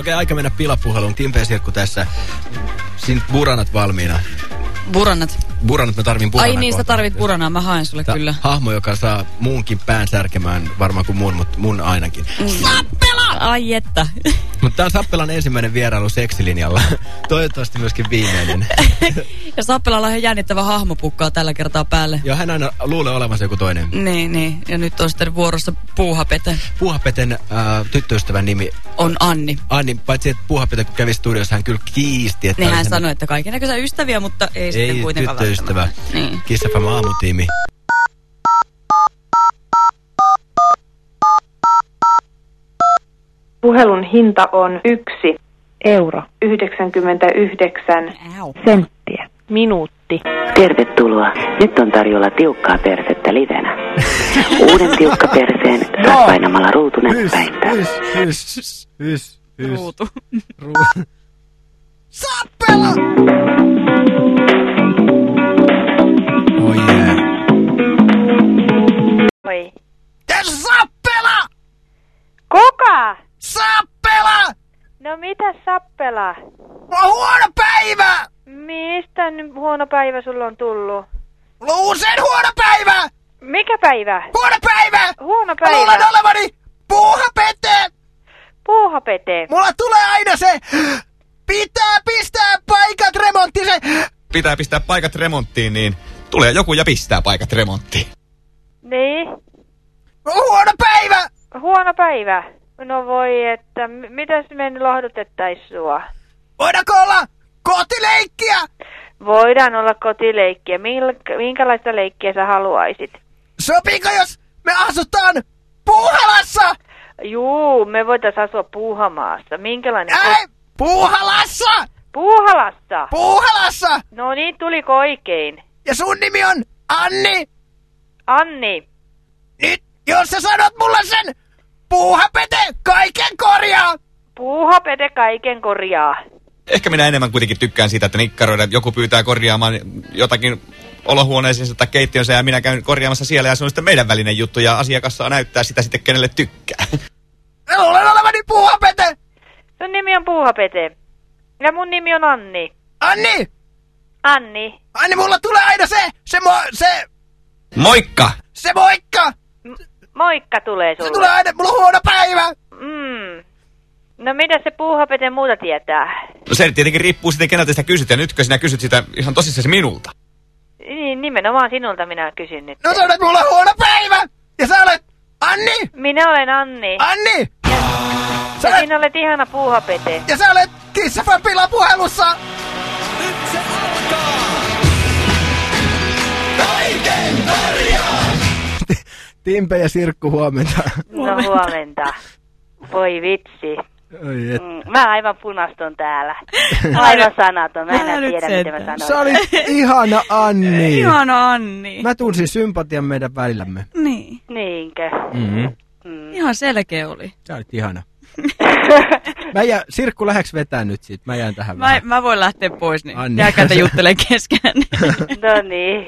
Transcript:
Okei, aika mennä pilapuheluun. Timpe Sirkku tässä. Siinä buranat valmiina. Buranat. Buranat mä tarvin buranaa Ai niistä kohta. tarvit buranaa, mä haen sulle Tää kyllä. Hahmo, joka saa muunkin pään särkemään varmaan kuin mun, mutta mun ainakin. Sappela! Ai että. Mutta tää on Sappelan ensimmäinen vierailu seksilinjalla. Toivottavasti myöskin viimeinen. ja Sappelalla on ihan jännittävä hahmo pukkaa tällä kertaa päälle. ja hän aina luulee olevansa joku toinen. Niin, niin. Ja nyt on sitten vuorossa Puuhapete. Puuhapeten äh, tyttöystävän nimi On Anni. Anni, paitsi että Puuhapete kun kävi studiossa, hän kyllä kiisti. Että Niin hän sen- sanoi, että kaiken näköisiä ystäviä, mutta ei, sitten Ei kuitenkaan tyttöystävä. Niin. Kiss FM aamutiimi. Puhelun hinta on yksi euro, 99 Au. senttiä, minuutti. Tervetuloa. Nyt on tarjolla tiukkaa persettä livenä. Uuden tiukka perseen saat painamalla ruutunäppäintä. Ruutu. Ru- mitä sappela? Mulla on huono päivä! Mistä nyt huono päivä sulla on tullut? Mulla on usein huono päivä! Mikä päivä? Huono päivä! Huono Mä luulen päivä. olevani puuhapete! Puuhapete. Mulla tulee aina se... Pitää pistää paikat remontti se... pitää pistää paikat remonttiin, niin tulee joku ja pistää paikat remonttiin. Niin? Huono päivä! Huono päivä. No voi, että mitäs me nyt lohdutettais sua? Voidaanko olla kotileikkiä? Voidaan olla kotileikkiä. Minkälaista leikkiä sä haluaisit? Sopiiko jos me asutaan Puuhalassa? Juu, me voitais asua Puuhamaassa. Minkälainen? Ei! Puuhalassa! Puuhalassa! Puuhalassa! No niin, tuliko oikein? Ja sun nimi on Anni? Anni, Nyt, jos sä sanot mulle sen, puuhapete kaiken korjaa! puuhapete kaiken korjaa. Ehkä minä enemmän kuitenkin tykkään siitä, että nikkaroida, joku pyytää korjaamaan jotakin olohuoneeseensa tai keittiönsä ja minä käyn korjaamassa siellä ja se on sitten meidän välinen juttu ja asiakas saa näyttää sitä sitten kenelle tykkää. Luulen olevani puuhapete! Sun nimi on Puuhapete. Ja mun nimi on Anni. Anni! Anni. Anni, mulla tulee aina se, se, mo, se, Moikka! se moikka! Moikka tulee Se sulle. tulee aina, mulla on huono päivä! Mm. No mitä se Puuhapete muuta tietää? No se tietenkin riippuu sitten keneltä sitä kysyt ja nytkö sinä kysyt sitä ihan tosissasi minulta? Niin, nimenomaan sinulta minä kysyn nyt. No sä olet mulla on huono päivä! Ja sä olet Anni! Minä olen Anni. Anni! Sä Ja olet, sinä olet ihana Puuhapete. ja sä olet Kissafapilla puhelussa! Timpe ja Sirkku huomenta. No huomenta. Voi vitsi. Oi et. Mm, Mä aivan punastun täällä. Aivan sanaton. Mä en tiedä, mitä mä sentään. Sä sanoin. olit ihana Anni. Ihana Anni. Mä tunsin sympatian meidän välillämme. Niin. Niinkö? Mm-hmm. Mm. Ihan selkeä oli. Sä olit ihana. Mä jää, Sirkku läheks vetää nyt siitä? Mä jään tähän Mä, vähän. mä voin lähteä pois, niin Anni. jääkää te juttelemaan keskenään. No niin.